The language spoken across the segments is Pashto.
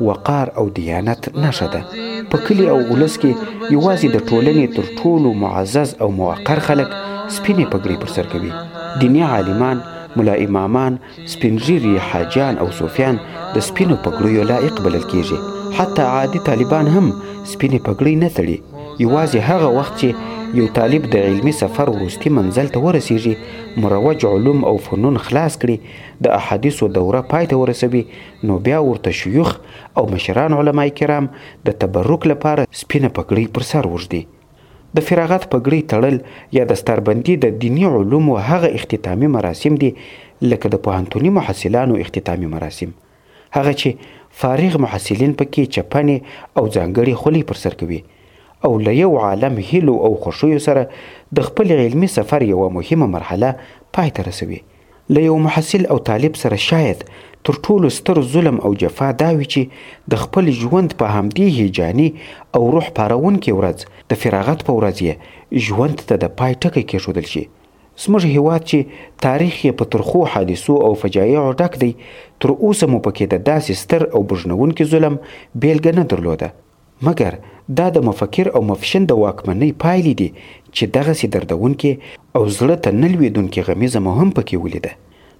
وقار او دیانت نښه ده. په کلي او اولس کې یوازې د ټولنې تر ټولو معزز او موقر خلک سپینې پګړۍ پر سر کوي. دیني عالمان، ملا امامان، سپین ږیري، حاجیان او صوفیان د سپینو پګړیو لایق بلل کېږي. حتی عادي طالبان هم سپینې پګړۍ نه تړي. یوازې هغه وخت چې یو طالب د علمي سفر وروستي منزل ته ورسېږي، مروج علوم او فنون خلاص کړي، د احادیثو دوره پای ته ورسوي، نو بیا ورته شیوخ او مشران علماء کرام د تبرک لپاره سپینه پګړۍ پر سر اوږدي. د فراغت پګړۍ تړل یا دستاربندي د دیني علومو هغه اختتامي مراسم دي لکه د پوهنتوني محصلانو اختتامي مراسم هغه چې فارغ محصلین په کې چپنې او ځانګړې خولۍ پر سر کوي او له یو عالم هیلو او خوښیو سره د خپل علمي سفر یوه مهمه مرحله پای ته رسوي. له یوه محصل او طالب سره شاید تر ټولو ستر ظلم او جفا دا وي چې د خپل ژوند په همدې هیجاني او روح پارونکې ورځ، د فراغت په ورځ یې ژوند ته د پای ټکی کېښودل شي. زموږ هېواد چې تاریخ یې په ترخو حادثو او فجایعو ډک دی، تر اوسه مو پکې د داسې ستر او بوږنوونکي ظلم بېلګه نه درلوده. مګر دا د مفکر او مفشن د واکمنۍ پایلې دي چې دغسې دردونکې او زړه ته نه لوېدونکې غمیزه مو هم پکې ولیده.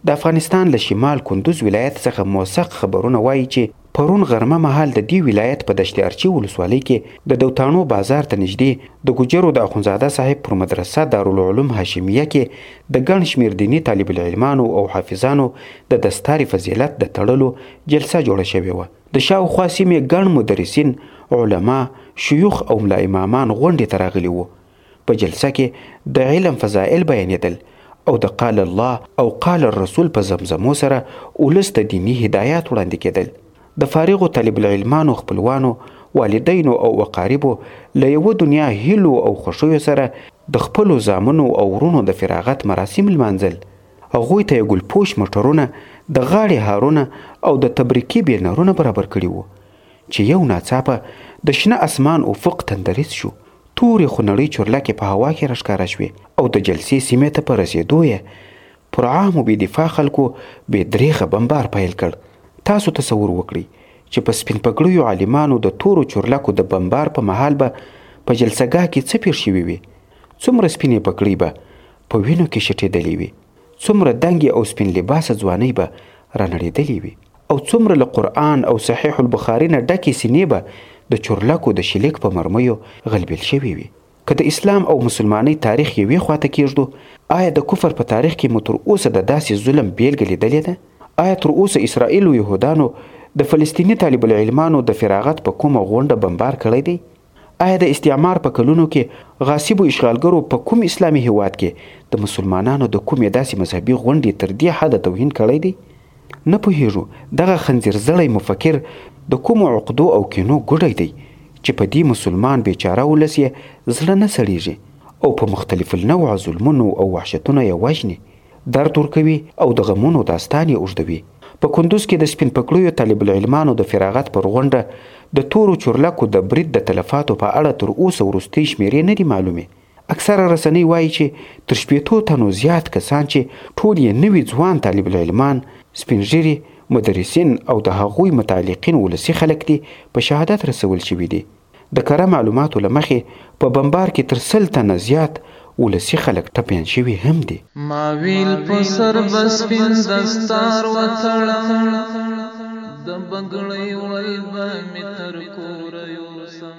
د افغانستان له شمال کندوز ولایت څخه موثق خبرونه وايي چې پرون غرمه مهال د دې ولایت په دشت ارچي ولسوالۍ کې د دوتاڼو بازار ته نږدې د ګوجرو د اخندزاده صاحب پر مدرسه دارالعلوم هاشمیه کې د ګڼ شمېر دیني طالب العلمانو او حافظانو د دستارې فضیلت د تړلو جلسه جوړه شوې وه. د شاوخوا سیمې ګڼ مدرسین، علما، شیوخ او ملا امامان غونډې ته راغلي وو. په جلسه کې د علم فضائل بیانېدل او د قال الله او قال الرسول په زمزمو سره اولس ته دیني هدایات وړاندې کېدل. د فارغو طالب العلمانو، خپلوانو، والدینو او اقاربو له یوه دنیا هیلو او خوښیو سره د خپلو زامنو او وروڼو د فراغت مراسم لمانځل. هغوی ته یې ګلپوش موټرونه، د غاړې هارونه او د تبریکې بینرونه برابر کړي وو چې یو ناڅاپه د شنه اسمان افق تندریز شو، تورې خونړۍ چورلکې په هوا کې راښکاره شوې او د جلسې سیمې ته په رسېدو یې پر عامو بې دفاع خلکو بې درېغه بمبار پیل کړ. تاسو تصور وکړئ چې په سپین پګړیو عالمانو د تورو چورلکو د بمبار په مهال به په جلسه ګاه کې څه پېښ شوي وي؟ څومره سپینې پکړۍ به په وینو کې شټېدلې وي څومره دنګې او سپین لباسه ځوانۍ به رانړېدلې وي او څومره له قرآن او صحیح البخاري نه ډکې سینې به د چورلکو د شلیک په مرمیو غلبیل شوې وي که د اسلام او مسلمانۍ تاریخ یوې خواته کېږدو آیا د کفر په تاریخ کې مو تر اوسه د داسې ظلم بېلګه لیدلې ده آیا تر اوسه اسرائیل و یهودانو د فلسطیني طالب العلمانو د فراغت په کومه غونډه بمبار کړی دی ایا د استعمار په کلونو کې غاصبو اشغالګرو په کوم اسلامي هېواد کې د مسلمانانو د کومې داسې مذهبي غونډې تر دې حده توهین کړی دی؟ نه پوهېږو دغه خنځیرزړی مفکر د کومو عقدو او کینو ګوډی دی چې په دې مسلمان بېچاره ولس یې زړه نه سړېږي او په مختلف النوع ظلمونو او وحشتونو یې وژني؟ درد ورکوي او د غمونو داستان یې اوږدوي. په کندوز کې د سپین پکړیو طالب العلمانو د فراغت پر غونډه د تورو چورلکو د برید د تلفاتو په اړه تر اوسه وروستۍ شمېرې نه دي معلومې. اکثره رسنۍ وايي چې تر شپېتو تنو زیات کسان چې ټول یې نوي ځوان طالب العلمان، سپین ږیري، مدرسین او د هغوی متعلقین ولسي خلک دي، په شهادت رسول شوي دي. د کره معلوماتو له مخې په بمبار کې تر سل تنه زیات ولسي خلک ټپیان شوي هم دي. ما ویل په سر به سپین دستار وتړم د بګړۍ ول به مې تر کوره یوسم.